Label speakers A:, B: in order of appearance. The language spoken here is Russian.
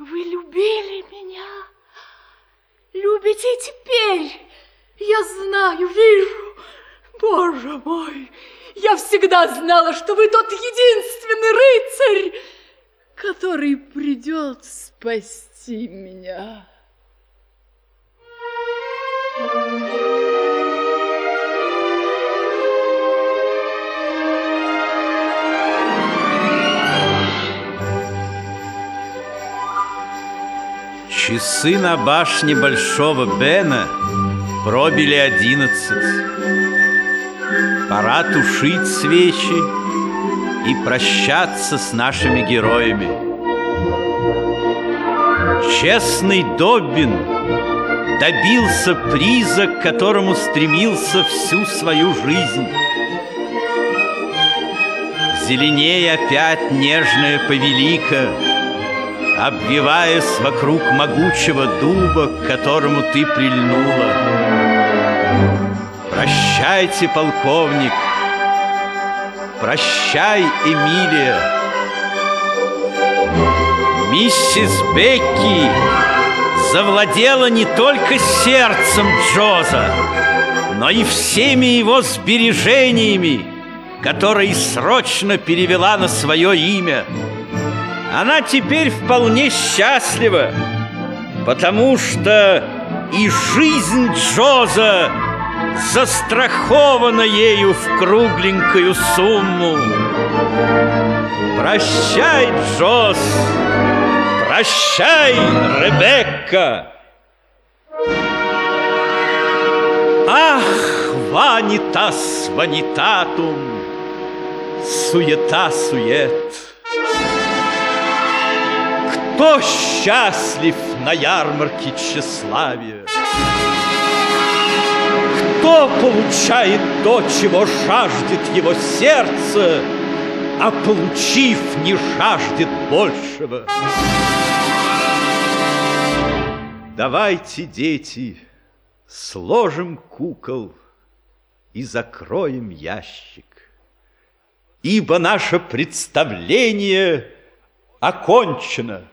A: Вы любили меня, любите теперь. Я знаю, вижу. Боже мой, я всегда знала, что вы тот единственный рыцарь, который придет спасти меня.
B: Часы на башне Большого Бена пробили одиннадцать. Пора тушить свечи и прощаться с нашими героями. Честный Доббин добился приза, к которому стремился всю свою жизнь. Зеленее опять нежная повелика, Обвиваясь вокруг могучего дуба, к которому ты прильнула. Прощайте, полковник, прощай, Эмилия. Миссис Бекки завладела не только сердцем Джоза, но и всеми его сбережениями, которые срочно перевела на свое имя. Она теперь вполне счастлива, потому что и жизнь Джоза застрахована ею в кругленькую сумму. Прощай, Джоз, прощай, Ребекка. Ах, ванитас ванитатум, суета-сует. Кто счастлив на ярмарке тщеславия? Кто получает то, чего жаждет его сердце, а получив, не жаждет большего? Давайте, дети, сложим кукол и закроем ящик, ибо наше представление окончено.